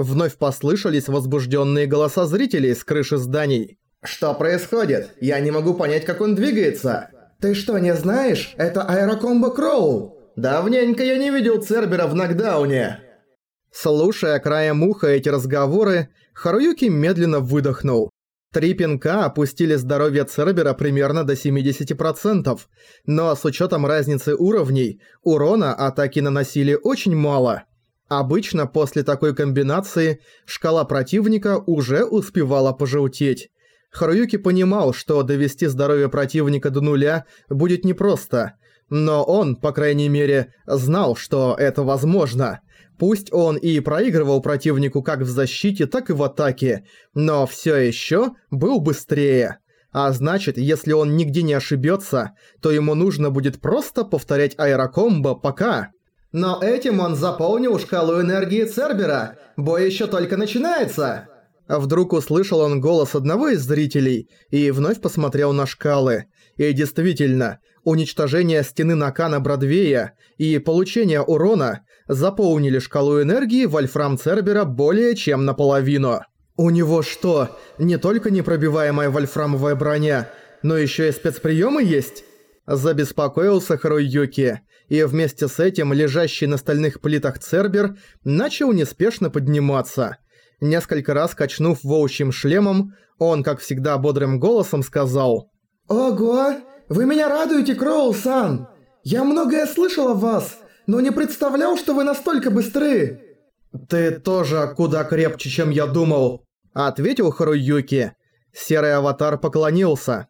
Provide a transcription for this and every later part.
Вновь послышались возбужденные голоса зрителей с крыши зданий. «Что происходит? Я не могу понять, как он двигается!» «Ты что, не знаешь? Это аэрокомбо Кроу!» «Давненько я не видел Цербера в нокдауне!» Слушая краем уха эти разговоры, Харуюки медленно выдохнул. Три пинка опустили здоровье Цербера примерно до 70%, но с учетом разницы уровней, урона атаки наносили очень мало. Обычно после такой комбинации шкала противника уже успевала пожелтеть. Харуюки понимал, что довести здоровье противника до нуля будет непросто, но он, по крайней мере, знал, что это возможно. Пусть он и проигрывал противнику как в защите, так и в атаке, но всё ещё был быстрее. А значит, если он нигде не ошибётся, то ему нужно будет просто повторять аэрокомбо пока. Но этим он заполнил шкалу энергии Цербера. Бой ещё только начинается. Вдруг услышал он голос одного из зрителей и вновь посмотрел на шкалы. И действительно, уничтожение стены Накана Бродвея и получение урона заполнили шкалу энергии Вольфрам Цербера более чем наполовину. У него что, не только непробиваемая вольфрамовая броня, но еще и спецприемы есть? Забеспокоился Харуюки, и вместе с этим лежащий на стальных плитах Цербер начал неспешно подниматься. Несколько раз качнув волчьим шлемом, он, как всегда бодрым голосом сказал «Ого! Вы меня радуете, Кроул-сан! Я многое слышал о вас, но не представлял, что вы настолько быстры!» «Ты тоже куда крепче, чем я думал», — ответил Харуюки. Серый аватар поклонился.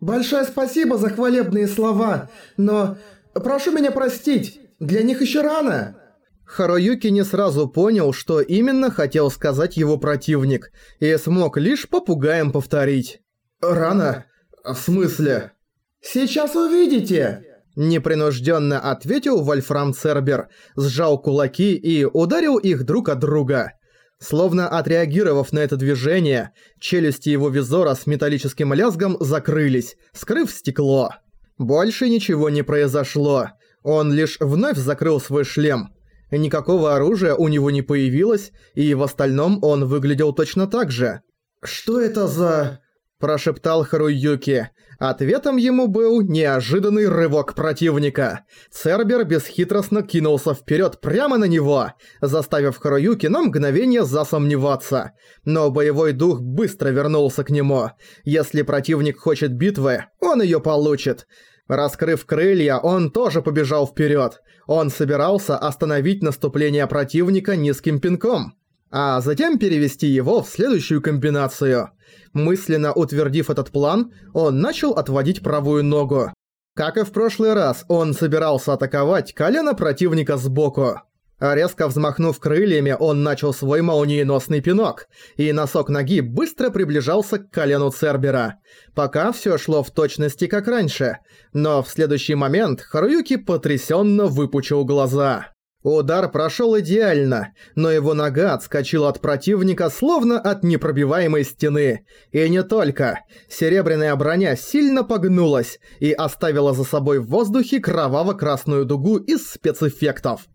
«Большое спасибо за хвалебные слова, но прошу меня простить, для них еще рано». Харуюки не сразу понял, что именно хотел сказать его противник, и смог лишь попугаем повторить. «Рано? В смысле?» «Сейчас увидите!» Непринужденно ответил Вольфрам Цербер, сжал кулаки и ударил их друг от друга. Словно отреагировав на это движение, челюсти его визора с металлическим лязгом закрылись, скрыв стекло. Больше ничего не произошло. Он лишь вновь закрыл свой шлем. Никакого оружия у него не появилось, и в остальном он выглядел точно так же. «Что это за...» – прошептал Харуюки. Ответом ему был неожиданный рывок противника. Цербер бесхитростно кинулся вперед прямо на него, заставив Харуюки на мгновение засомневаться. Но боевой дух быстро вернулся к нему. Если противник хочет битвы, он ее получит. Раскрыв крылья, он тоже побежал вперед. Он собирался остановить наступление противника низким пинком а затем перевести его в следующую комбинацию. Мысленно утвердив этот план, он начал отводить правую ногу. Как и в прошлый раз, он собирался атаковать колено противника сбоку. Резко взмахнув крыльями, он начал свой молниеносный пинок, и носок ноги быстро приближался к колену Цербера. Пока всё шло в точности как раньше, но в следующий момент Харуюки потрясённо выпучил глаза. Удар прошел идеально, но его нога отскочила от противника словно от непробиваемой стены. И не только. Серебряная броня сильно погнулась и оставила за собой в воздухе кроваво-красную дугу из спецэффектов.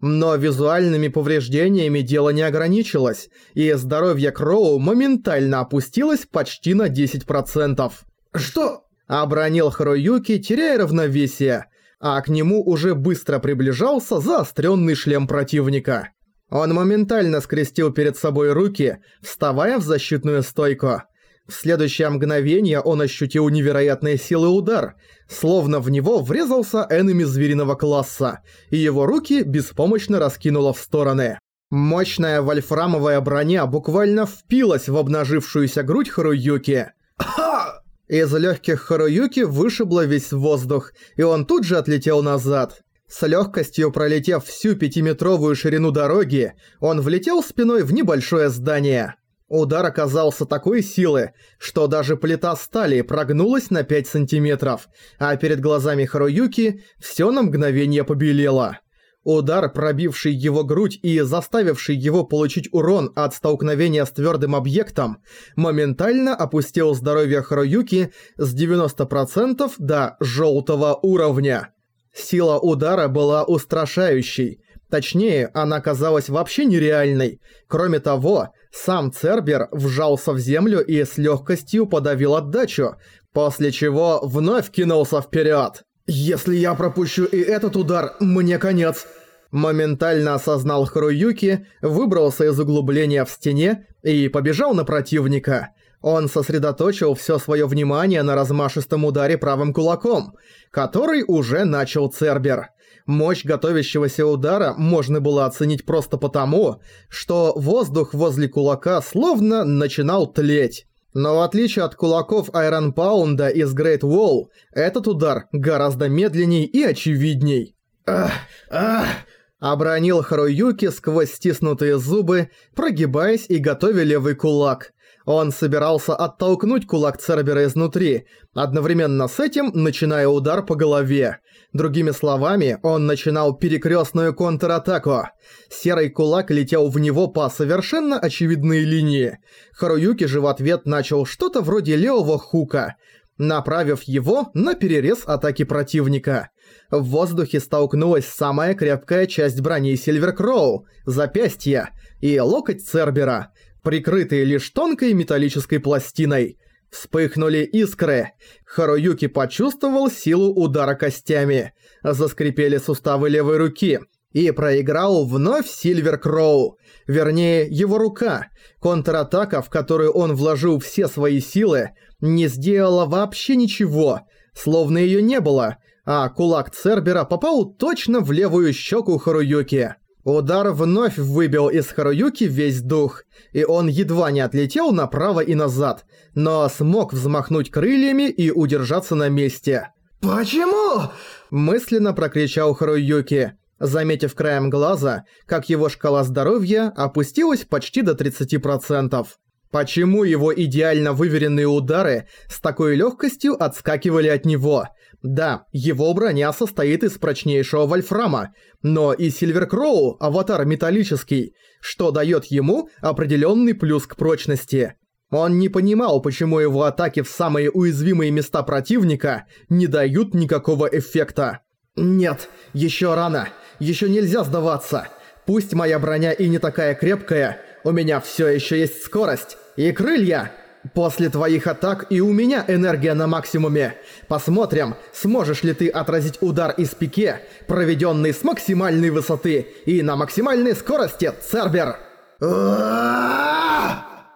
Но визуальными повреждениями дело не ограничилось, и здоровье Кроу моментально опустилось почти на 10%. «Что?» – обронил Харуюки, теряя равновесие – а к нему уже быстро приближался заостренный шлем противника. Он моментально скрестил перед собой руки, вставая в защитную стойку. В следующее мгновение он ощутил невероятные силы удар, словно в него врезался энеми звериного класса, и его руки беспомощно раскинуло в стороны. Мощная вольфрамовая броня буквально впилась в обнажившуюся грудь Харуюки. «Ха!» Из легких Харуюки вышибло весь воздух, и он тут же отлетел назад. С легкостью пролетев всю пятиметровую ширину дороги, он влетел спиной в небольшое здание. Удар оказался такой силы, что даже плита стали прогнулась на 5 сантиметров, а перед глазами Харуюки все на мгновение побелело. Удар, пробивший его грудь и заставивший его получить урон от столкновения с твердым объектом, моментально опустил здоровье Харуюки с 90% до желтого уровня. Сила удара была устрашающей. Точнее, она казалась вообще нереальной. Кроме того, сам Цербер вжался в землю и с легкостью подавил отдачу, после чего вновь кинулся вперед. «Если я пропущу и этот удар, мне конец!» Моментально осознал Харуюки, выбрался из углубления в стене и побежал на противника. Он сосредоточил все свое внимание на размашистом ударе правым кулаком, который уже начал Цербер. Мощь готовящегося удара можно было оценить просто потому, что воздух возле кулака словно начинал тлеть. Но в отличие от кулаков Айрон Паунда из Great Wall, этот удар гораздо медленней и очевидней. «Ах! Ах!» Обронил Харуюки сквозь стиснутые зубы, прогибаясь и готовя левый кулак. Он собирался оттолкнуть кулак Цербера изнутри, одновременно с этим начиная удар по голове. Другими словами, он начинал перекрестную контратаку. Серый кулак летел в него по совершенно очевидной линии. Харуюки же в ответ начал что-то вроде левого хука, направив его на перерез атаки противника. В воздухе столкнулась самая крепкая часть брони Сильвер Кроу – запястье, и локоть Цербера – прикрытые лишь тонкой металлической пластиной. Вспыхнули искры. Харуюки почувствовал силу удара костями. Заскрипели суставы левой руки. И проиграл вновь Сильвер Кроу. Вернее, его рука. Контратака, в которую он вложил все свои силы, не сделала вообще ничего. Словно ее не было. А кулак Цербера попал точно в левую щеку Харуюки. Удар вновь выбил из Харуюки весь дух, и он едва не отлетел направо и назад, но смог взмахнуть крыльями и удержаться на месте. «Почему?» – мысленно прокричал Харуюки, заметив краем глаза, как его шкала здоровья опустилась почти до 30%. Почему его идеально выверенные удары с такой легкостью отскакивали от него – да, его броня состоит из прочнейшего вольфрама, но и Сильверкроу – аватар металлический, что дает ему определенный плюс к прочности. Он не понимал, почему его атаки в самые уязвимые места противника не дают никакого эффекта. «Нет, еще рано, еще нельзя сдаваться. Пусть моя броня и не такая крепкая, у меня все еще есть скорость и крылья!» После твоих атак и у меня энергия на максимуме. Посмотрим, сможешь ли ты отразить удар из пике, проведенный с максимальной высоты и на максимальной скорости, Цербер.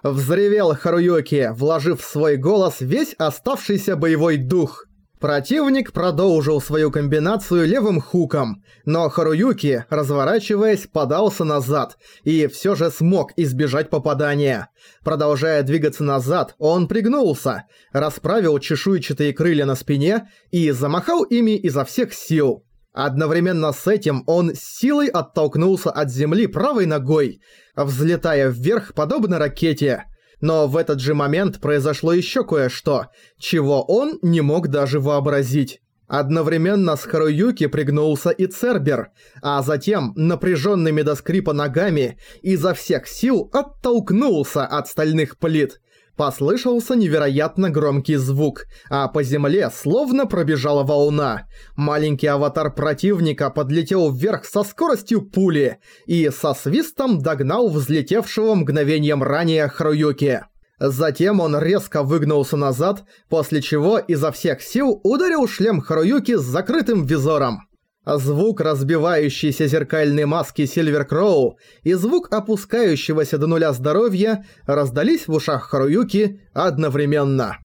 Взревел Харуюки, вложив в свой голос весь оставшийся боевой дух. Противник продолжил свою комбинацию левым хуком, но Харуюки, разворачиваясь, подался назад и все же смог избежать попадания. Продолжая двигаться назад, он пригнулся, расправил чешуйчатые крылья на спине и замахал ими изо всех сил. Одновременно с этим он силой оттолкнулся от земли правой ногой, взлетая вверх подобно ракете – но в этот же момент произошло еще кое-что, чего он не мог даже вообразить. Одновременно с Харуюки пригнулся и Цербер, а затем, напряженными до скрипа ногами, изо всех сил оттолкнулся от стальных плит – Послышался невероятно громкий звук, а по земле словно пробежала волна. Маленький аватар противника подлетел вверх со скоростью пули и со свистом догнал взлетевшего мгновением ранее Хруюки. Затем он резко выгнулся назад, после чего изо всех сил ударил шлем Харуюки с закрытым визором. Звук разбивающейся зеркальной маски Сильвер Кроу и звук опускающегося до нуля здоровья раздались в ушах Харуюки одновременно.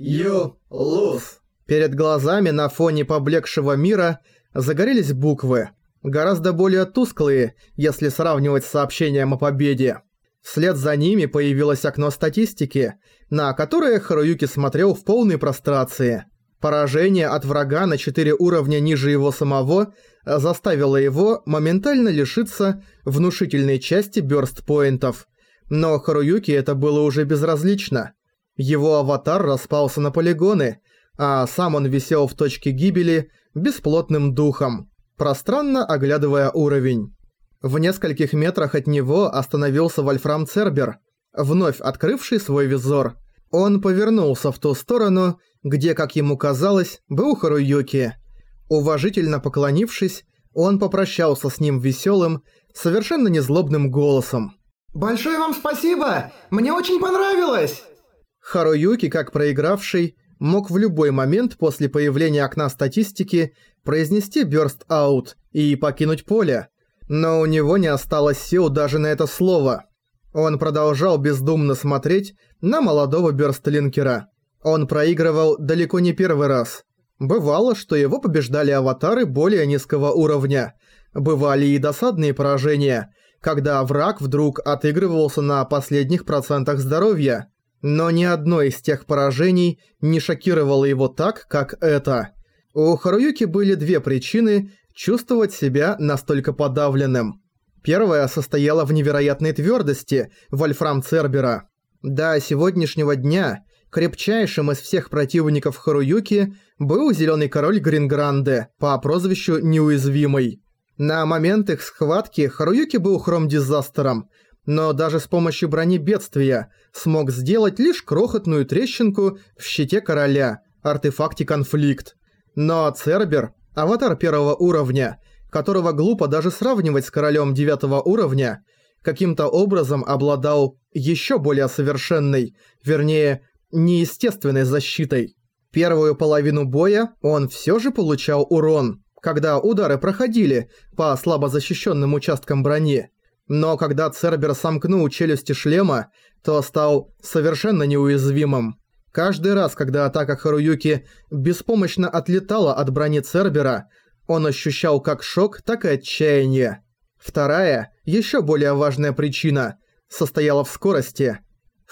«You lose». Перед глазами на фоне поблекшего мира загорелись буквы, гораздо более тусклые, если сравнивать с сообщением о победе. Вслед за ними появилось окно статистики, на которое Харуюки смотрел в полной прострации – Поражение от врага на 4 уровня ниже его самого заставило его моментально лишиться внушительной части бёрст-поинтов. Но Харуюки это было уже безразлично. Его аватар распался на полигоны, а сам он висел в точке гибели бесплотным духом, пространно оглядывая уровень. В нескольких метрах от него остановился Вольфрам Цербер, вновь открывший свой визор. Он повернулся в ту сторону где, как ему казалось, был Харуюки. Уважительно поклонившись, Он попрощался с ним веселым, совершенно незлобным голосом. «Большое вам спасибо! Мне очень понравилось!» Харуюки, как проигравший, мог в любой момент после появления окна статистики произнести «Burst Out» и покинуть поле, но у него не осталось сил даже на это слово. Он продолжал бездумно смотреть на молодого Бёрстлинкера. Он проигрывал далеко не первый раз. Бывало, что его побеждали аватары более низкого уровня. Бывали и досадные поражения, когда враг вдруг отыгрывался на последних процентах здоровья. Но ни одно из тех поражений не шокировало его так, как это. У Харуюки были две причины чувствовать себя настолько подавленным. Первая состояла в невероятной твердости Вольфрам Цербера. До сегодняшнего дня крепчайшим из всех противников Харуюки был Зеленый Король Грингранде по прозвищу Неуязвимый. На момент их схватки Харуюки был хром-дизастером, но даже с помощью брони бедствия смог сделать лишь крохотную трещинку в щите короля, артефакте конфликт. Но Цербер, аватар первого уровня, которого глупо даже сравнивать с королем девятого уровня, каким-то образом обладал еще более совершенной, вернее, неестественной защитой. Первую половину боя он все же получал урон, когда удары проходили по слабо защищенным участкам брони. Но когда Цербер сомкнул челюсти шлема, то стал совершенно неуязвимым. Каждый раз, когда атака Харуюки беспомощно отлетала от брони Цербера, он ощущал как шок, так и отчаяние. Вторая, еще более важная причина, состояла в скорости.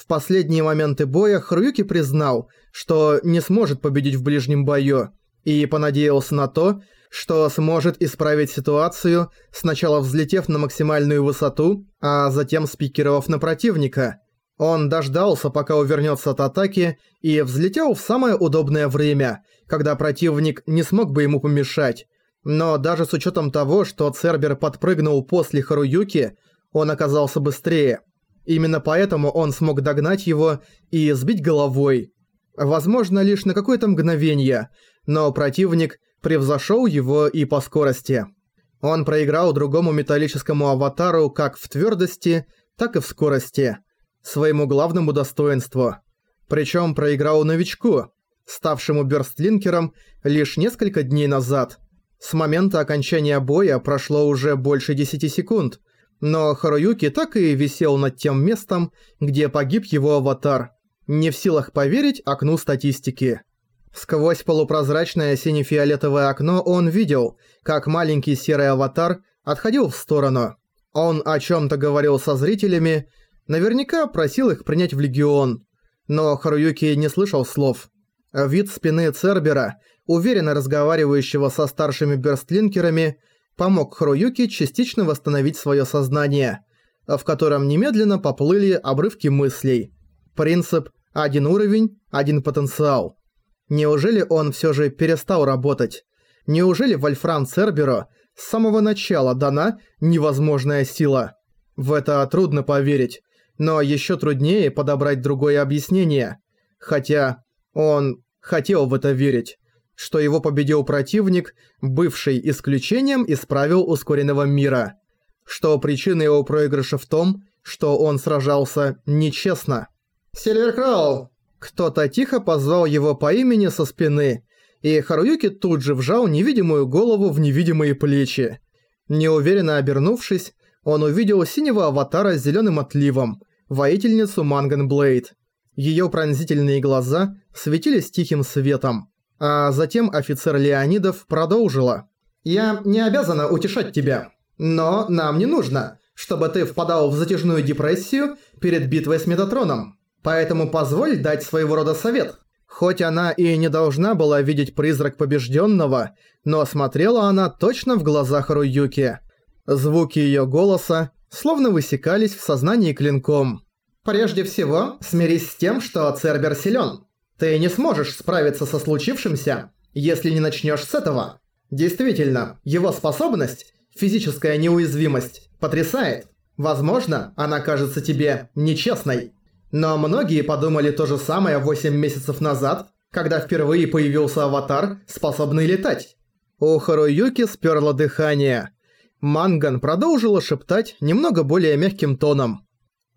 В последние моменты боя Харуюки признал, что не сможет победить в ближнем бою, и понадеялся на то, что сможет исправить ситуацию, сначала взлетев на максимальную высоту, а затем спикировав на противника – он дождался, пока увернется от атаки, и взлетел в самое удобное время, когда противник не смог бы ему помешать. Но даже с учетом того, что Цербер подпрыгнул после Харуюки, он оказался быстрее. Именно поэтому он смог догнать его и сбить головой. Возможно, лишь на какое-то мгновение, но противник превзошел его и по скорости. Он проиграл другому металлическому аватару как в твердости, так и в скорости – своему главному достоинству. Причем проиграл новичку, ставшему бёрстлинкером лишь несколько дней назад. С момента окончания боя прошло уже больше 10 секунд, но Харуюки так и висел над тем местом, где погиб его аватар, не в силах поверить окну статистики. Сквозь полупрозрачное сине-фиолетовое окно он видел, как маленький серый аватар отходил в сторону. Он о чём-то говорил со зрителями, Наверняка просил их принять в Легион. Но Харуюки не слышал слов. Вид спины Цербера, уверенно разговаривающего со старшими берстлинкерами, помог Харуюки частично восстановить свое сознание, в котором немедленно поплыли обрывки мыслей. Принцип «один уровень, один потенциал». Неужели он все же перестал работать? Неужели Вольфрам Церберу с самого начала дана невозможная сила? В это трудно поверить, но еще труднее подобрать другое объяснение. Хотя он хотел в это верить, что его победил противник, бывший исключением из правил ускоренного мира. Что причина его проигрыша в том, что он сражался нечестно. «Сильвер Кроу!» Кто-то тихо позвал его по имени со спины, и Харуюки тут же вжал невидимую голову в невидимые плечи. Неуверенно обернувшись, он увидел синего аватара с зеленым отливом, воительницу Манган Блейд. Ее пронзительные глаза светились тихим светом. А затем офицер Леонидов продолжила. «Я не обязана утешать тебя, но нам не нужно, чтобы ты впадал в затяжную депрессию перед битвой с Метатроном. Поэтому позволь дать своего рода совет». Хоть она и не должна была видеть призрак побежденного, но смотрела она точно в глазах Руюки. Звуки её голоса словно высекались в сознании клинком. «Прежде всего, смирись с тем, что Цербер силён. Ты не сможешь справиться со случившимся, если не начнёшь с этого. Действительно, его способность, физическая неуязвимость, потрясает. Возможно, она кажется тебе нечестной. Но многие подумали то же самое 8 месяцев назад, когда впервые появился аватар, способный летать. У Харуюки сперло дыхание. Манган продолжила шептать немного более мягким тоном.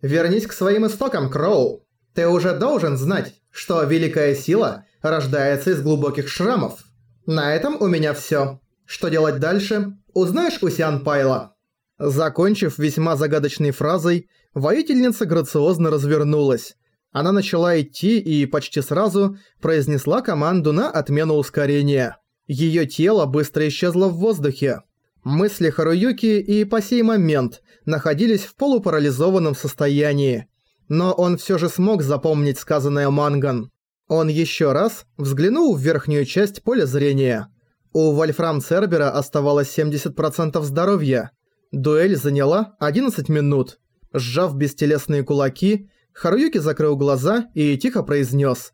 «Вернись к своим истокам, Кроу. Ты уже должен знать, что великая сила рождается из глубоких шрамов. На этом у меня всё. Что делать дальше, узнаешь у Сиан Пайла». Закончив весьма загадочной фразой, воительница грациозно развернулась. Она начала идти и почти сразу произнесла команду на отмену ускорения. Её тело быстро исчезло в воздухе. Мысли Харуюки и по сей момент находились в полупарализованном состоянии. Но он всё же смог запомнить сказанное Манган. Он ещё раз взглянул в верхнюю часть поля зрения. У Вольфрам Цербера оставалось 70% здоровья. Дуэль заняла 11 минут. Сжав бестелесные кулаки, Харуюки закрыл глаза и тихо произнес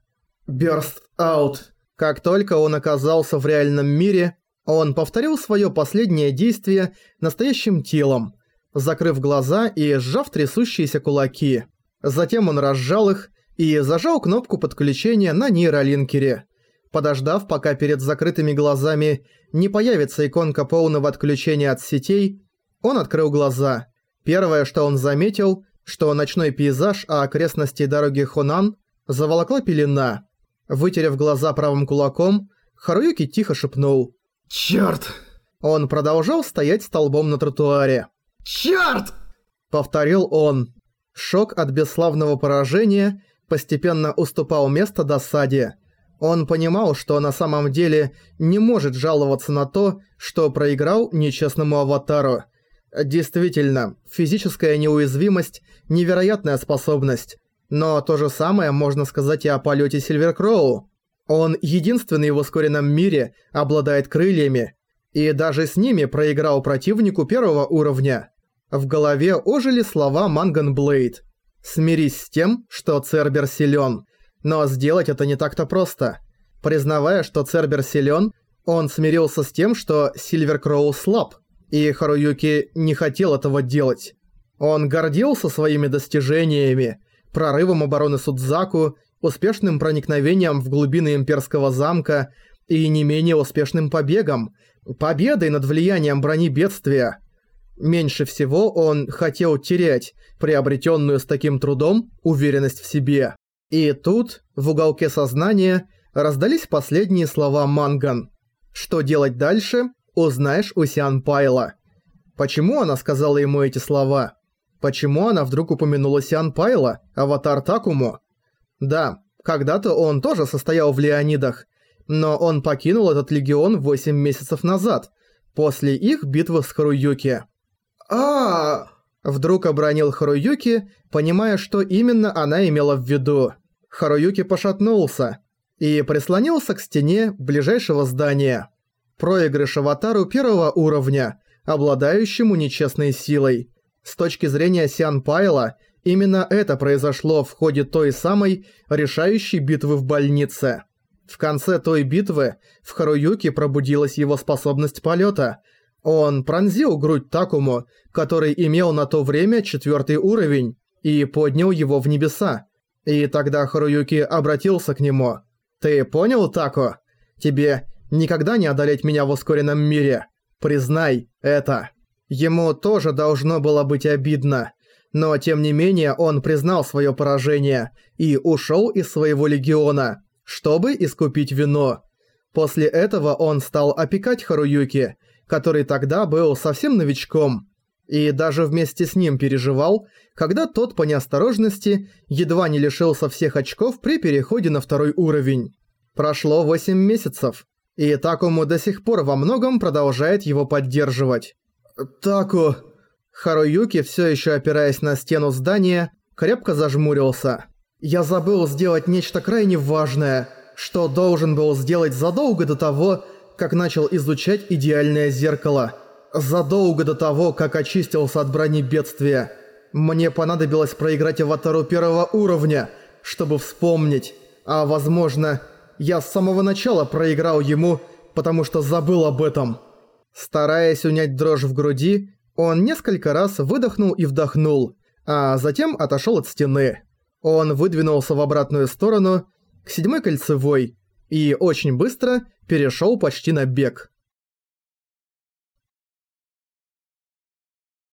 «Burst out». Как только он оказался в реальном мире, он повторил свое последнее действие настоящим телом, закрыв глаза и сжав трясущиеся кулаки. Затем он разжал их и зажал кнопку подключения на нейролинкере. Подождав, пока перед закрытыми глазами не появится иконка полного отключения от сетей, он открыл глаза. Первое, что он заметил, что ночной пейзаж, а окрестности дороги Хонан заволокла пелена. Вытерев глаза правым кулаком, Харуюки тихо шепнул «Чёрт!». Он продолжал стоять столбом на тротуаре. «Чёрт!» Повторил он. Шок от бесславного поражения постепенно уступал место досаде. Он понимал, что на самом деле не может жаловаться на то, что проиграл нечестному аватару. Действительно, физическая неуязвимость – невероятная способность. Но то же самое можно сказать и о полете Сильверкроу. Он единственный в ускоренном мире обладает крыльями, и даже с ними проиграл противнику первого уровня. В голове ожили слова Манган Блейд. «Смирись с тем, что Цербер силен, но сделать это не так-то просто». Признавая, что Цербер силен, он смирился с тем, что Сильверкроу слаб и Харуюки не хотел этого делать. Он гордился своими достижениями, прорывом обороны Судзаку, успешным проникновением в глубины имперского замка и не менее успешным побегом, победой над влиянием брони бедствия. Меньше всего он хотел терять приобретенную с таким трудом уверенность в себе. И тут, в уголке сознания, раздались последние слова Манган. Что делать дальше, узнаешь у Сиан Пайла. Почему она сказала ему эти слова? Почему она вдруг упомянула Сиан Пайла, аватар Такому? Да, когда-то он тоже состоял в Леонидах, но он покинул этот легион 8 месяцев назад, после их битвы с Харуюки. А Вдруг обронил Харуюки, понимая, что именно она имела в виду. Харуюки пошатнулся и прислонился к стене ближайшего здания проигрыш аватару первого уровня, обладающему нечестной силой. С точки зрения Сиан Пайла, именно это произошло в ходе той самой решающей битвы в больнице. В конце той битвы в Харуюке пробудилась его способность полета. Он пронзил грудь Такому, который имел на то время четвертый уровень, и поднял его в небеса. И тогда Харуюки обратился к нему. «Ты понял, Тако? Тебе никогда не одолеть меня в ускоренном мире. Признай это. Ему тоже должно было быть обидно. Но тем не менее он признал свое поражение и ушел из своего легиона, чтобы искупить вину. После этого он стал опекать Харуюки, который тогда был совсем новичком, и даже вместе с ним переживал, когда тот по неосторожности едва не лишился всех очков при переходе на второй уровень. Прошло 8 месяцев, и Такому до сих пор во многом продолжает его поддерживать. «Таку...» Харуюки, все еще опираясь на стену здания, крепко зажмурился. «Я забыл сделать нечто крайне важное, что должен был сделать задолго до того, как начал изучать идеальное зеркало. Задолго до того, как очистился от брони бедствия. Мне понадобилось проиграть аватару первого уровня, чтобы вспомнить, а возможно, я с самого начала проиграл ему, потому что забыл об этом. Стараясь унять дрожь в груди, он несколько раз выдохнул и вдохнул, а затем отошел от стены. Он выдвинулся в обратную сторону, к седьмой кольцевой, и очень быстро перешел почти на бег.